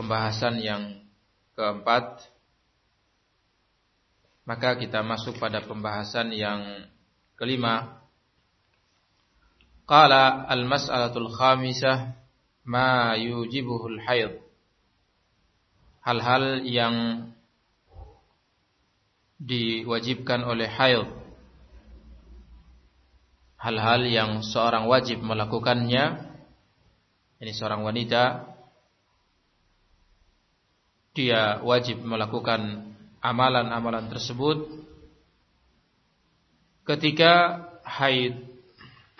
pembahasan yang keempat maka kita masuk pada pembahasan yang kelima. Qala al-mas'alatul khamisah ma yujibuhul haid. Hal-hal yang diwajibkan oleh haid. Hal-hal yang seorang wajib melakukannya. Ini seorang wanita dia wajib melakukan amalan-amalan tersebut ketika haid.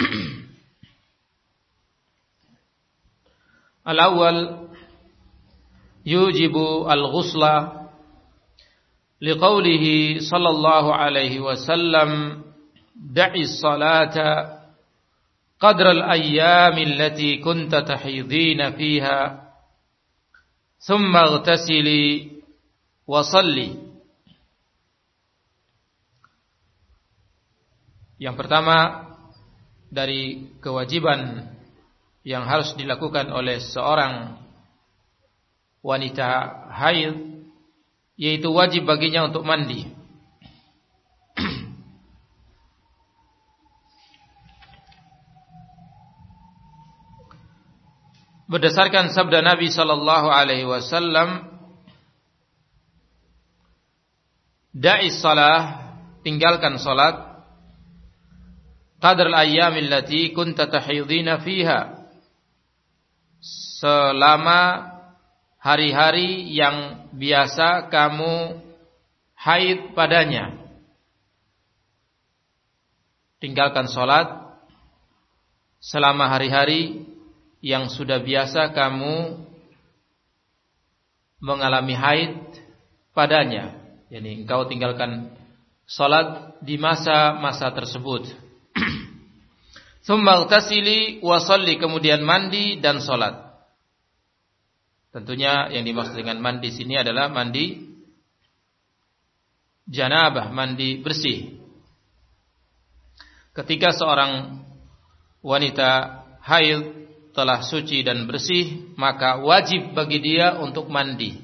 Al-awwal yujibu al-ghusla liqaulihi sallallahu alaihi wasallam da'i salata qadra al-ayyam allati kunta tahidina fiha ثم اغتسلي wa Yang pertama dari kewajiban yang harus dilakukan oleh seorang wanita haid yaitu wajib baginya untuk mandi. Berdasarkan sabda Nabi sallallahu alaihi wasallam Da'i salah tinggalkan salat. Qadar al-ayyamil lati kunta tahidina fiha. Selama hari-hari yang biasa kamu haid padanya. Tinggalkan salat selama hari-hari yang sudah biasa kamu mengalami haid padanya yani engkau tinggalkan salat di masa-masa tersebut Thumma tasili wa kemudian mandi dan salat. Tentunya yang dimaksud dengan mandi sini adalah mandi janabah, mandi bersih. Ketika seorang wanita haid telah suci dan bersih, maka wajib bagi dia untuk mandi.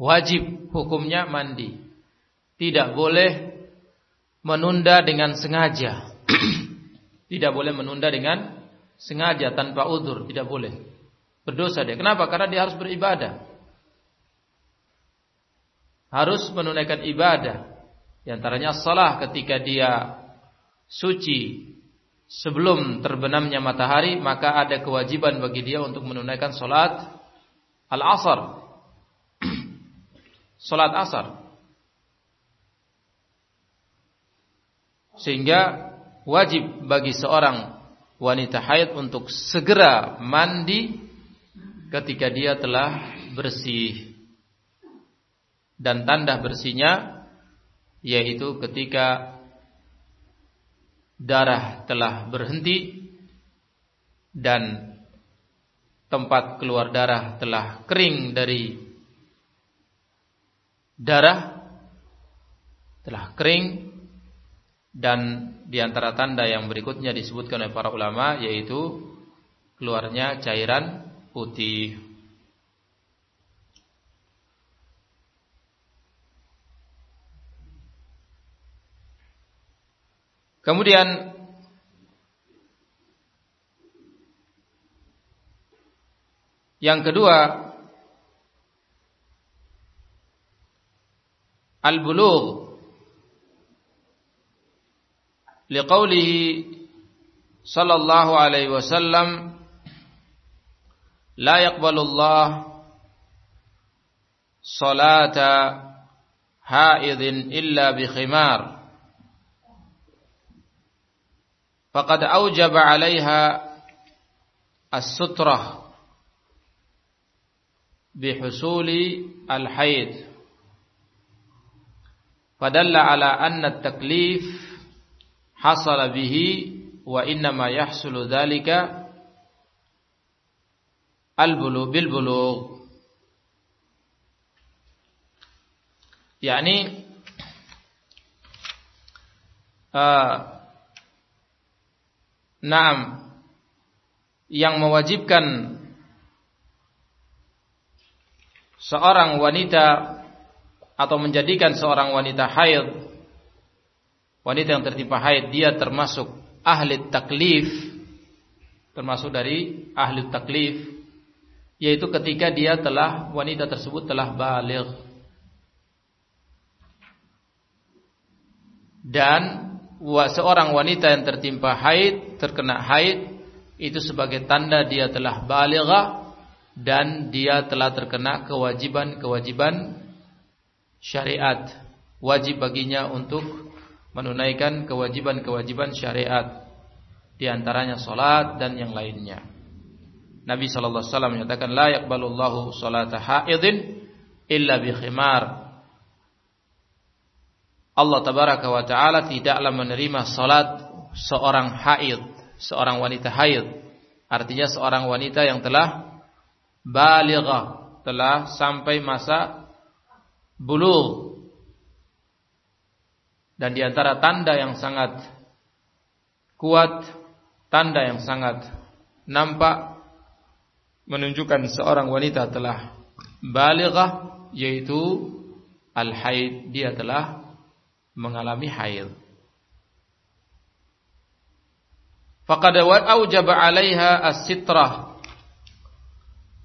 Wajib hukumnya mandi. Tidak boleh menunda dengan sengaja. Tidak boleh menunda dengan sengaja tanpa udur, tidak boleh. Berdosa dia. Kenapa? Karena dia harus beribadah. Harus menunaikan ibadah. Di antaranya salah ketika dia suci sebelum terbenamnya matahari, maka ada kewajiban bagi dia untuk menunaikan salat al-asar. salat asar. Sehingga wajib bagi seorang wanita haid untuk segera mandi ketika dia telah bersih. Dan tanda bersihnya yaitu ketika darah telah berhenti dan tempat keluar darah telah kering dari darah telah kering dan di antara tanda yang berikutnya disebutkan oleh para ulama yaitu keluarnya cairan putih. Kemudian yang kedua al-bulugh لقوله صلى الله عليه وسلم لا يقبل الله صلاة حائض إلا بخمار فقد أوجب عليها السترة بحصول الحيض. فدل على أن التكليف حصل به وإنما يحصل ذلك بالبلوغ. يعني آه Naam. Yang mewajibkan seorang wanita atau menjadikan seorang wanita haid wanita yang tertimpa haid dia termasuk ahli taklif termasuk dari ahli taklif yaitu ketika dia telah wanita tersebut telah baligh dan seorang wanita yang tertimpa haid terkena haid itu sebagai tanda dia telah balighah dan dia telah terkena kewajiban-kewajiban syariat wajib baginya untuk menunaikan kewajiban-kewajiban syariat di antaranya salat dan yang lainnya. Nabi sallallahu alaihi wasallam menyatakan la yaqbalullahu salata haidin illa bi khimar. Allah tabaraka wa taala tidaklah menerima salat seorang haid, seorang wanita haid. Artinya seorang wanita yang telah balighah, telah sampai masa bulugh dan di antara tanda yang sangat kuat, tanda yang sangat nampak menunjukkan seorang wanita telah balighah yaitu al-haid, dia telah mengalami haid. Faqad aujaba 'alaiha as-sitrah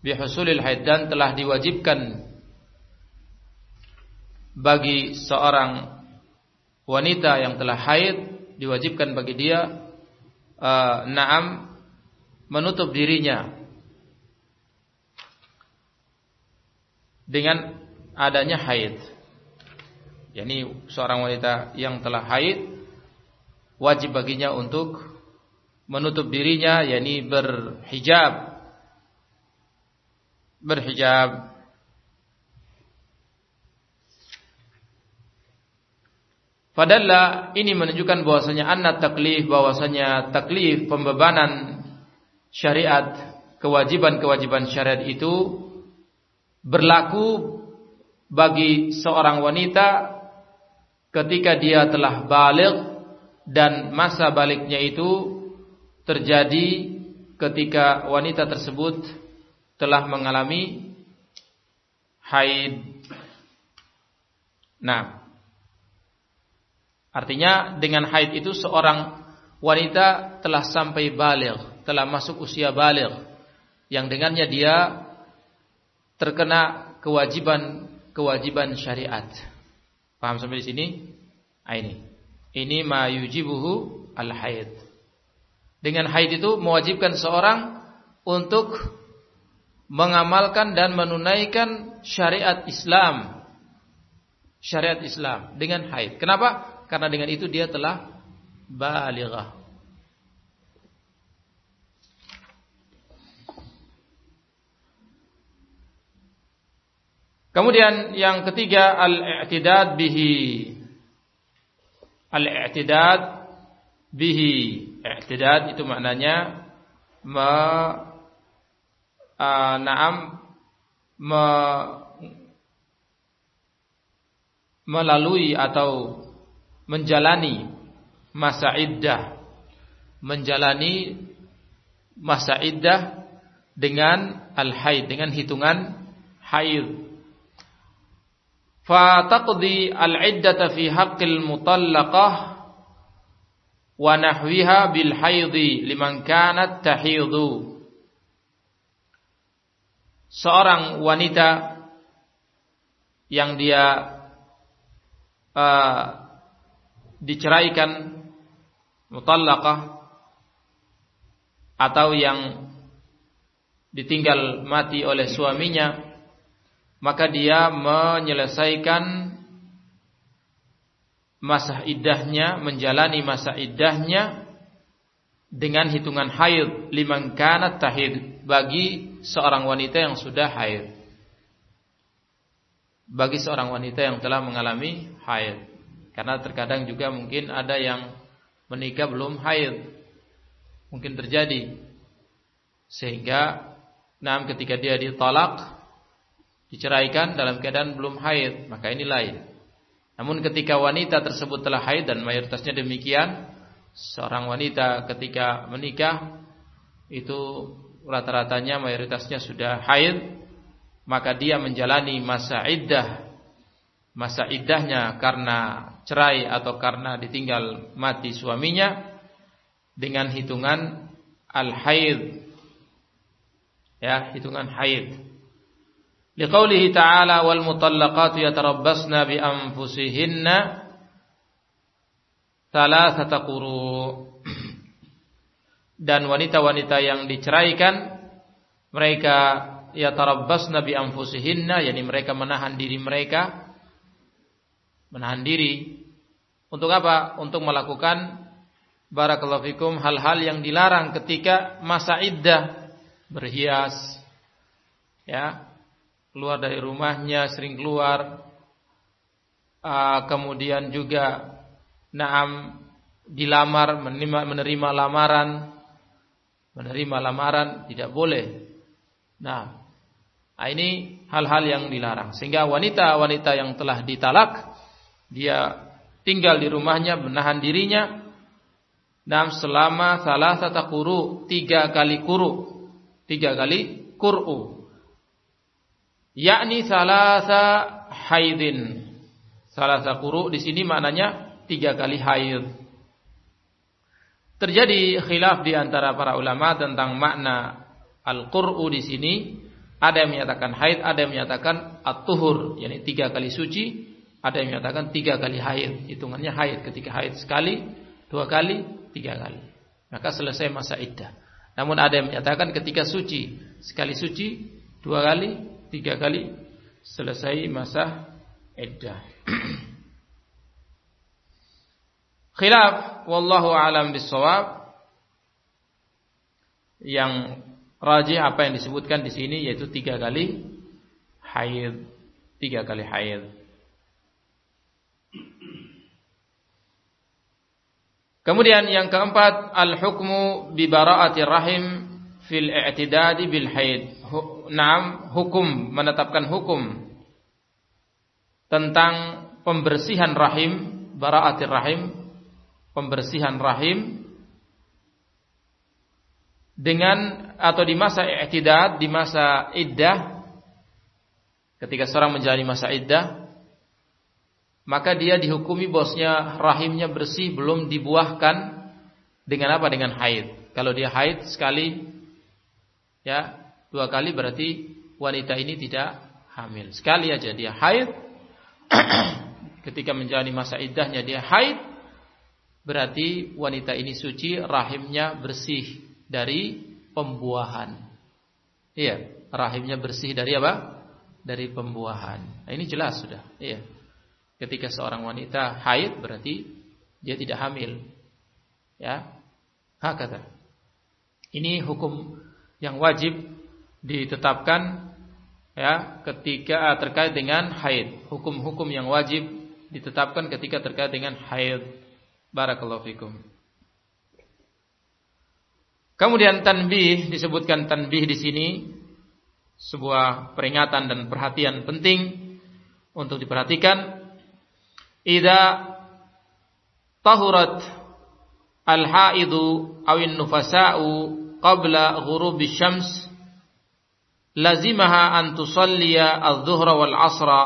bihusulil haid dan telah diwajibkan bagi seorang wanita yang telah haid diwajibkan bagi dia uh, naam menutup dirinya dengan adanya haid. Yani seorang wanita yang telah haid wajib baginya untuk menutup dirinya yakni berhijab. Berhijab. Padahal ini menunjukkan bahwasanya anna taklif bahwasanya taklif pembebanan syariat kewajiban-kewajiban syariat itu berlaku bagi seorang wanita ketika dia telah balik dan masa baliknya itu terjadi ketika wanita tersebut telah mengalami haid. Nah, Artinya dengan haid itu seorang wanita telah sampai balik, telah masuk usia balik, yang dengannya dia terkena kewajiban-kewajiban syariat. Paham sampai di sini? Ah, ini. Ini ma yujibuhu al-haid. Dengan haid itu mewajibkan seorang untuk mengamalkan dan menunaikan syariat Islam. Syariat Islam dengan haid. Kenapa? karena dengan itu dia telah balighah. Kemudian yang ketiga al-i'tidad bihi. Al-i'tidad bihi. I'tidad itu maknanya me uh, naam me, melalui atau menjalani masa iddah menjalani masa iddah dengan al-haid dengan hitungan haid fa taqdi al-iddata fi haqqil mutallaqah wa nahwiha bil haidhi liman kanat tahidu seorang wanita yang dia uh, diceraikan mutallaqah atau yang ditinggal mati oleh suaminya maka dia menyelesaikan masa iddahnya menjalani masa iddahnya dengan hitungan haid liman kanat tahid bagi seorang wanita yang sudah haid bagi seorang wanita yang telah mengalami haid karena terkadang juga mungkin ada yang menikah belum haid. Mungkin terjadi. Sehingga nah ketika dia ditolak diceraikan dalam keadaan belum haid, maka ini lain. Namun ketika wanita tersebut telah haid dan mayoritasnya demikian, seorang wanita ketika menikah itu rata-ratanya mayoritasnya sudah haid, maka dia menjalani masa iddah. Masa iddahnya karena cerai atau karena ditinggal mati suaminya dengan hitungan al-haid. Ya hitungan haid wal mutallaqatu yatarabbasna bi anfusihinna thalathata quru. Dan wanita-wanita yang diceraikan mereka yatarabbasna bi anfusihinna yakni mereka menahan diri mereka menahan diri. Untuk apa? Untuk melakukan barakallahu fikum hal-hal yang dilarang ketika masa iddah berhias. Ya keluar dari rumahnya sering keluar. Uh, kemudian juga naam dilamar menerima menerima lamaran. Menerima lamaran tidak boleh. Nah ini hal-hal yang dilarang. Sehingga wanita-wanita yang telah ditalak dia tinggal di rumahnya menahan dirinya. Dan selama salah satu kuru tiga kali kuru. Tiga kali kuru yakni salasa haidin salasa kuru di sini maknanya tiga kali haid terjadi khilaf di antara para ulama tentang makna al-qur'u di sini ada yang menyatakan haid ada yang menyatakan at-tuhur yakni tiga kali suci ada yang menyatakan tiga kali haid. Hitungannya haid. Ketika haid sekali, dua kali, tiga kali. Maka selesai masa iddah. Namun ada yang menyatakan ketika suci. Sekali suci, dua kali, tiga kali. Selesai masa iddah. Khilaf. Wallahu alam bisawab. Yang rajih apa yang disebutkan di sini yaitu tiga kali haid. Tiga kali haid. Kemudian yang keempat al-hukmu bi bara'ati rahim fil i'tidadi bil haid. Naam, hukum menetapkan hukum tentang pembersihan rahim, bara'ati rahim, pembersihan rahim dengan atau di masa i'tidad, di masa iddah ketika seorang menjalani masa iddah maka dia dihukumi bosnya rahimnya bersih belum dibuahkan dengan apa dengan haid. Kalau dia haid sekali ya, dua kali berarti wanita ini tidak hamil. Sekali aja dia haid ketika menjalani masa iddahnya dia haid berarti wanita ini suci, rahimnya bersih dari pembuahan. Iya, rahimnya bersih dari apa? Dari pembuahan. Nah, ini jelas sudah. Iya. Ketika seorang wanita haid berarti dia tidak hamil. Ya. Hakata. Ini hukum yang wajib ditetapkan ya ketika terkait dengan haid. Hukum-hukum yang wajib ditetapkan ketika terkait dengan haid. Barakallahu fikum. Kemudian tanbih disebutkan tanbih di sini sebuah peringatan dan perhatian penting untuk diperhatikan idza tahurat al-haidu awin nufasa'u qabla ghurubi syams lazimaha an tusalliya adh-dhuhra wal 'asra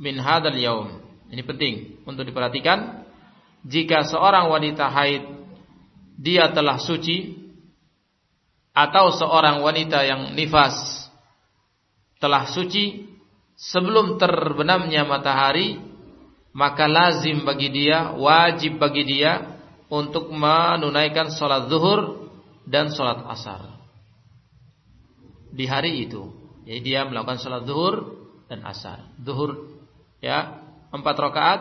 min hadzal yaum. Ini penting untuk diperhatikan. Jika seorang wanita haid dia telah suci atau seorang wanita yang nifas telah suci sebelum terbenamnya matahari maka lazim bagi dia, wajib bagi dia untuk menunaikan sholat zuhur dan sholat asar. Di hari itu, jadi dia melakukan sholat zuhur dan asar. Zuhur ya empat rakaat,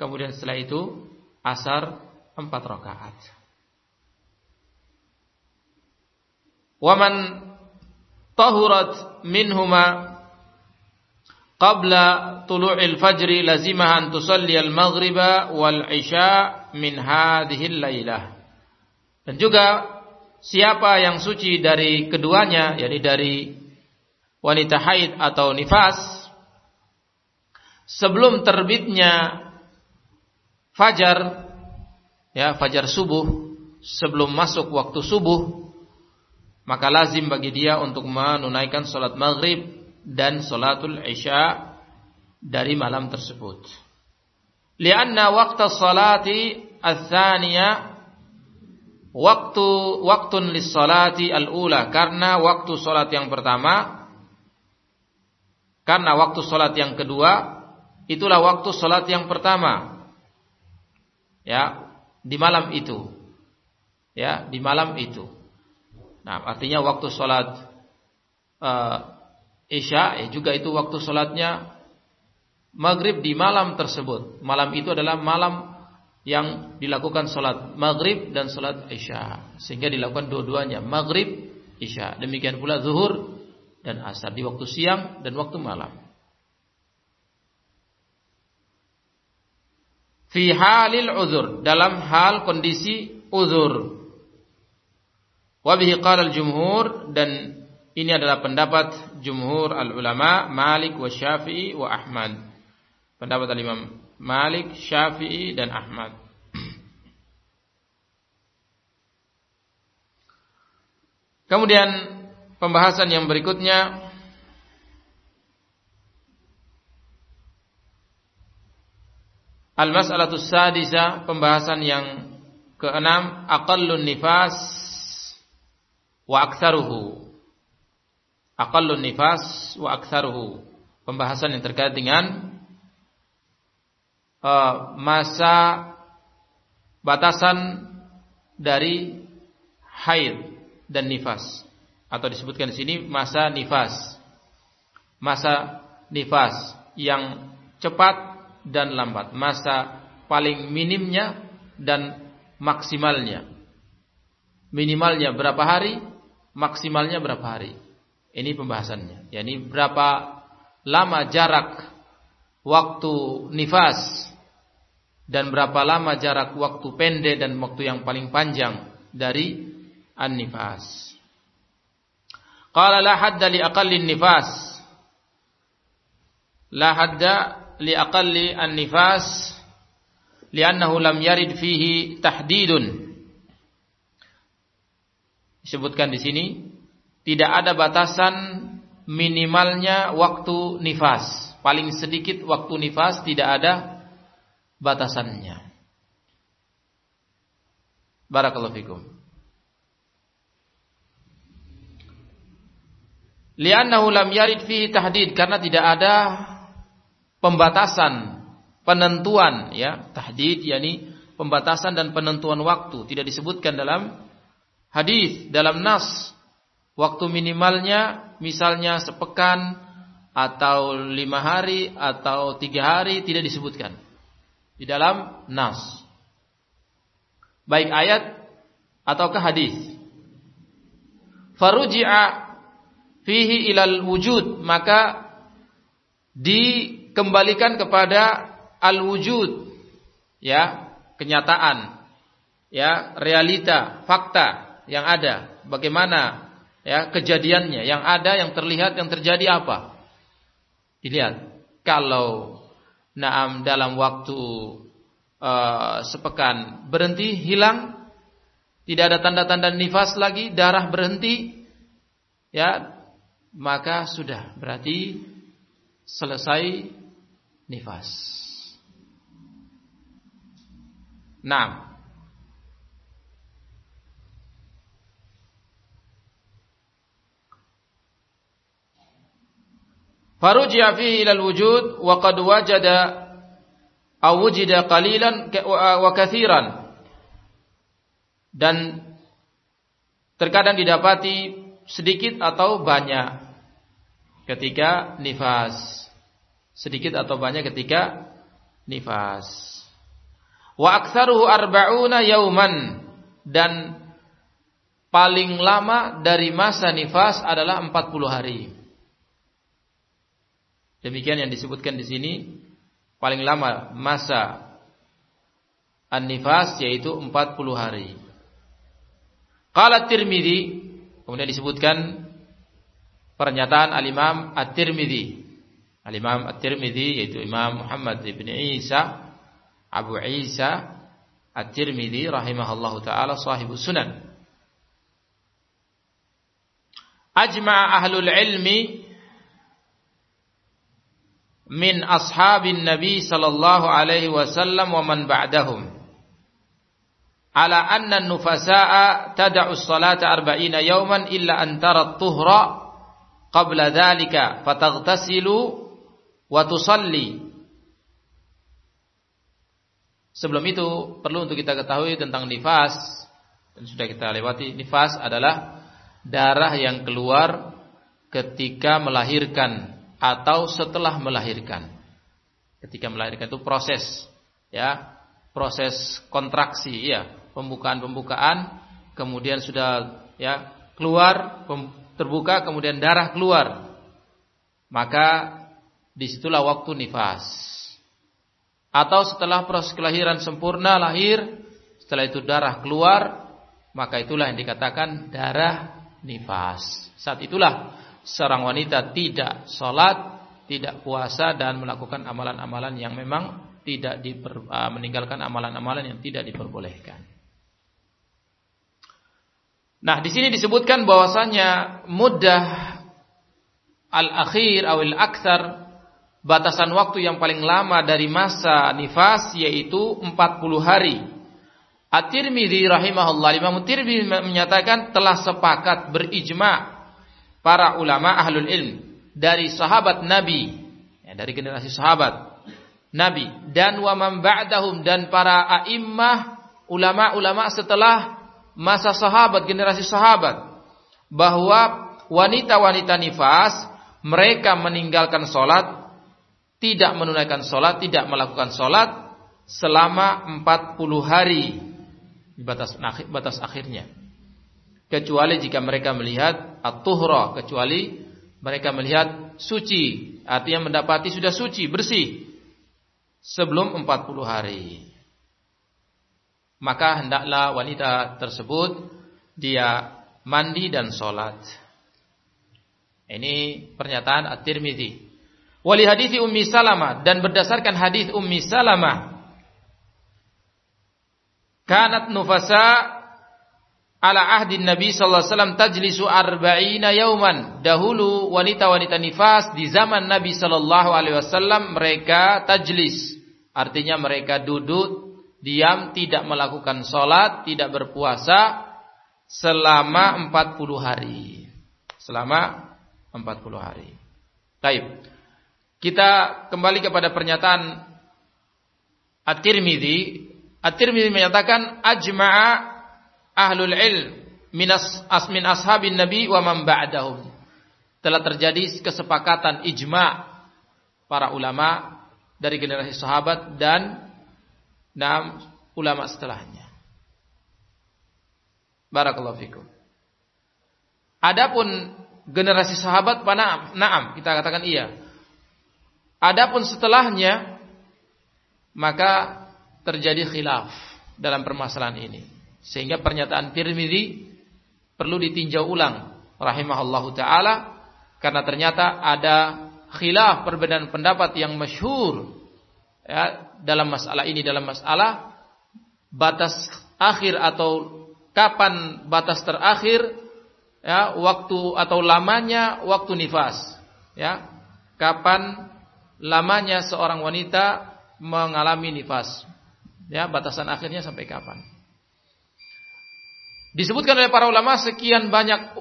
kemudian setelah itu asar empat rakaat. Waman tahurat minhuma qabla tulu'il fajri lazimah an tusalli al-maghriba wal isya min hadhihi lailah. Dan juga siapa yang suci dari keduanya, yakni dari wanita haid atau nifas sebelum terbitnya fajar ya fajar subuh sebelum masuk waktu subuh maka lazim bagi dia untuk menunaikan salat maghrib dan salatul isya dari malam tersebut. Lianna waktu salati ats-tsaniyah waktu waktun lis salati al-ula. Karena waktu salat yang pertama karena waktu salat yang kedua itulah waktu salat yang pertama. Ya di malam itu. Ya di malam itu. Nah artinya waktu salat uh, isya ya juga itu waktu salatnya maghrib di malam tersebut. Malam itu adalah malam yang dilakukan sholat maghrib dan sholat isya sehingga dilakukan dua-duanya maghrib isya. Demikian pula zuhur dan asar di waktu siang dan waktu malam. Fi halil uzur dalam hal kondisi uzur. Wabihi qala al jumhur dan ini adalah pendapat jumhur al ulama Malik wa Syafi'i wa Ahmad. Pendapat al Imam Malik, Syafi'i dan Ahmad. Kemudian pembahasan yang berikutnya Al-mas'alatus sadisa pembahasan yang keenam aqallun nifas wa aktsaruhu. Aqallun nifas wa aktsaruhu. Pembahasan yang terkait dengan uh, masa batasan dari haid dan nifas atau disebutkan di sini masa nifas. Masa nifas yang cepat dan lambat, masa paling minimnya dan maksimalnya. Minimalnya berapa hari, maksimalnya berapa hari. Ini pembahasannya. Yani berapa lama jarak waktu nifas dan berapa lama jarak waktu pendek dan waktu yang paling panjang dari an-nifas. Qala la hadda li aqalli nifas. La hadda li aqalli an-nifas li'annahu lam yarid fihi tahdidun. Disebutkan di sini tidak ada batasan minimalnya waktu nifas. Paling sedikit waktu nifas tidak ada batasannya. Barakallahu fikum. Li'annahu lam yarid fihi tahdid karena tidak ada pembatasan, penentuan ya, tahdid yakni pembatasan dan penentuan waktu tidak disebutkan dalam hadis, dalam nas. Waktu minimalnya misalnya sepekan atau lima hari atau tiga hari tidak disebutkan di dalam nas. Baik ayat ataukah hadis. Faruji'a fihi ilal wujud, maka dikembalikan kepada al wujud ya, kenyataan ya, realita, fakta yang ada, bagaimana ya kejadiannya, yang ada, yang terlihat, yang terjadi apa. Dilihat. Kalau Naam dalam waktu uh, sepekan. Berhenti hilang, tidak ada tanda-tanda nifas lagi, darah berhenti, ya maka sudah. Berarti selesai nifas. Nah, Faruji'a fihi ila wujud wa qad wajada aw wujida qalilan wa kathiran. Dan terkadang didapati sedikit atau banyak ketika nifas. Sedikit atau banyak ketika nifas. Wa aktsaruhu arba'una yauman dan paling lama dari masa nifas adalah 40 hari. Demikian yang disebutkan di sini paling lama masa an-nifas yaitu 40 hari. Qala Tirmidzi kemudian disebutkan pernyataan al-Imam At-Tirmidzi. Al-Imam At-Tirmidzi yaitu Imam Muhammad bin Isa Abu Isa At-Tirmidzi rahimahullahu taala sahibu sunan. Ajma'a ahlul ilmi min ashabin Nabi sallallahu alaihi wasallam wa man ba'dahum. Ala anna nufasa'a tad'u as-salata 40 yawman illa an tara at-tuhra qabla dhalika fataghtasilu wa tusalli. Sebelum itu perlu untuk kita ketahui tentang nifas. Dan sudah kita lewati nifas adalah darah yang keluar ketika melahirkan atau setelah melahirkan. Ketika melahirkan itu proses ya, proses kontraksi ya, pembukaan-pembukaan kemudian sudah ya keluar terbuka kemudian darah keluar. Maka di situlah waktu nifas. Atau setelah proses kelahiran sempurna lahir, setelah itu darah keluar, maka itulah yang dikatakan darah nifas. Saat itulah seorang wanita tidak sholat, tidak puasa dan melakukan amalan-amalan yang memang tidak diper, uh, meninggalkan amalan-amalan yang tidak diperbolehkan. Nah, di sini disebutkan bahwasanya mudah al-akhir awil akthar batasan waktu yang paling lama dari masa nifas yaitu 40 hari. At-Tirmidzi rahimahullah Imam Tirmidzi menyatakan telah sepakat berijma para ulama ahlul ilm dari sahabat Nabi, ya, dari generasi sahabat Nabi dan wa ba'dahum dan para a'immah ulama-ulama setelah masa sahabat generasi sahabat bahwa wanita-wanita nifas mereka meninggalkan sholat tidak menunaikan sholat tidak melakukan sholat selama 40 hari batas batas akhirnya kecuali jika mereka melihat at-tuhra kecuali mereka melihat suci. Artinya mendapati sudah suci bersih. Sebelum 40 hari. Maka hendaklah wanita tersebut dia mandi dan sholat. Ini pernyataan At-Tirmidzi wali hadis Ummi Salamah dan berdasarkan hadis Ummi Salamah kanat nufasa ala ahdi Nabi sallallahu alaihi wasallam tajlisu arba'ina yauman. Dahulu wanita-wanita nifas di zaman Nabi sallallahu alaihi wasallam mereka tajlis. Artinya mereka duduk diam tidak melakukan salat, tidak berpuasa selama 40 hari. Selama 40 hari. Baik. Kita kembali kepada pernyataan At-Tirmidzi. At-Tirmidzi menyatakan ajma'a ahlul ilm minas asmin ashabin nabi wa man ba'dahum. Telah terjadi kesepakatan ijma para ulama dari generasi sahabat dan enam ulama setelahnya. Barakallahu fikum. Adapun generasi sahabat pana naam kita katakan iya. Adapun setelahnya maka terjadi khilaf dalam permasalahan ini. Sehingga pernyataan Tirmidzi perlu ditinjau ulang rahimahullahu taala karena ternyata ada khilaf perbedaan pendapat yang masyhur ya, dalam masalah ini dalam masalah batas akhir atau kapan batas terakhir ya waktu atau lamanya waktu nifas ya. Kapan lamanya seorang wanita mengalami nifas ya batasan akhirnya sampai kapan Disebutkan oleh para ulama sekian banyak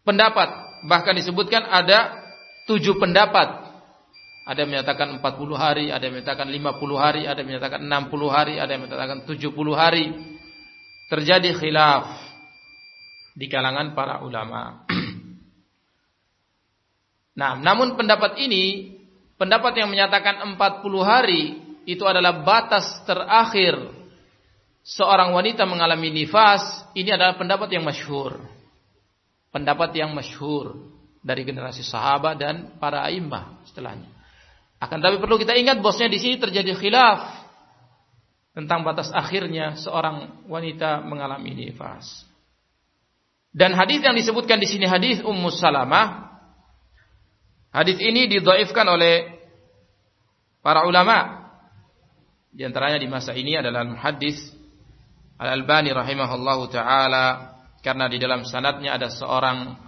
pendapat. Bahkan disebutkan ada tujuh pendapat. Ada yang menyatakan 40 hari, ada yang menyatakan 50 hari, ada yang menyatakan 60 hari, ada yang menyatakan 70 hari. Terjadi khilaf di kalangan para ulama. nah, namun pendapat ini, pendapat yang menyatakan 40 hari itu adalah batas terakhir seorang wanita mengalami nifas, ini adalah pendapat yang masyhur. Pendapat yang masyhur dari generasi sahabat dan para imam setelahnya. Akan tapi perlu kita ingat bosnya di sini terjadi khilaf tentang batas akhirnya seorang wanita mengalami nifas. Dan hadis yang disebutkan di sini hadis Ummu Salamah. Hadis ini didhaifkan oleh para ulama. Di antaranya di masa ini adalah hadis Al-Albani rahimahullahu taala karena di dalam sanadnya ada seorang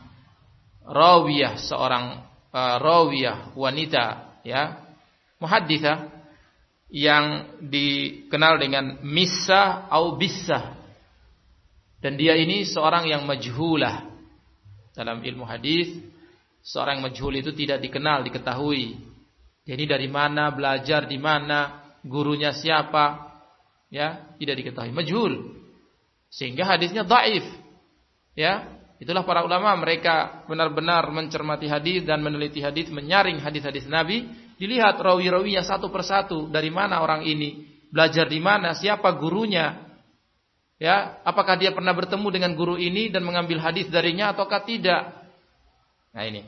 rawiyah, seorang uh, rawiyah wanita ya muhadditsah yang dikenal dengan Misa atau Bisa. Dan dia ini seorang yang majhulah. Dalam ilmu hadis, seorang yang majhul itu tidak dikenal, diketahui. Jadi dari mana belajar, di mana gurunya siapa, ya, tidak diketahui. Majhul. Sehingga hadisnya dhaif. Ya, itulah para ulama mereka benar-benar mencermati hadis dan meneliti hadis, menyaring hadis-hadis Nabi Dilihat rawi-rawinya satu persatu dari mana orang ini, belajar di mana, siapa gurunya. Ya, apakah dia pernah bertemu dengan guru ini dan mengambil hadis darinya ataukah tidak? Nah ini.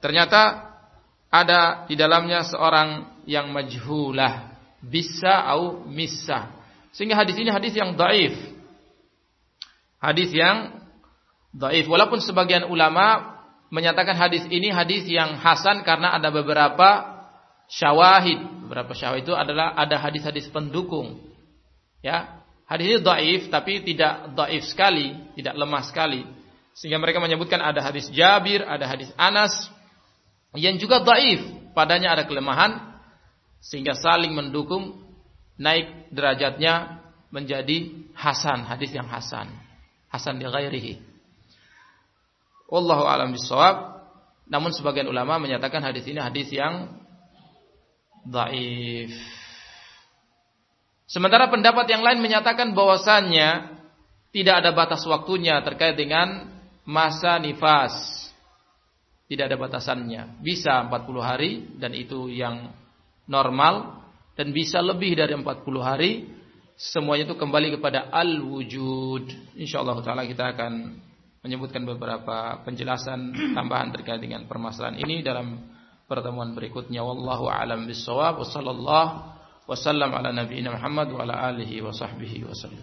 Ternyata ada di dalamnya seorang yang majhulah, bisa atau misa. Sehingga hadis ini hadis yang daif. Hadis yang daif. Walaupun sebagian ulama menyatakan hadis ini hadis yang hasan karena ada beberapa syawahid. Beberapa syawahid itu adalah ada hadis-hadis pendukung. Ya, hadis ini dhaif tapi tidak dhaif sekali, tidak lemah sekali. Sehingga mereka menyebutkan ada hadis Jabir, ada hadis Anas yang juga dhaif, padanya ada kelemahan sehingga saling mendukung naik derajatnya menjadi hasan, hadis yang hasan. Hasan di ghairihi. Wallahu alam bisawab. Namun sebagian ulama menyatakan hadis ini hadis yang dhaif. Sementara pendapat yang lain menyatakan bahwasannya tidak ada batas waktunya terkait dengan masa nifas. Tidak ada batasannya. Bisa 40 hari dan itu yang normal dan bisa lebih dari 40 hari. Semuanya itu kembali kepada al-wujud. Insyaallah taala kita akan menyebutkan beberapa penjelasan tambahan terkait dengan permasalahan ini dalam pertemuan berikutnya wallahu alam bissawab wa sallallahu wasallam ala nabiyina Muhammad wa ala alihi wa sahbihi wasallam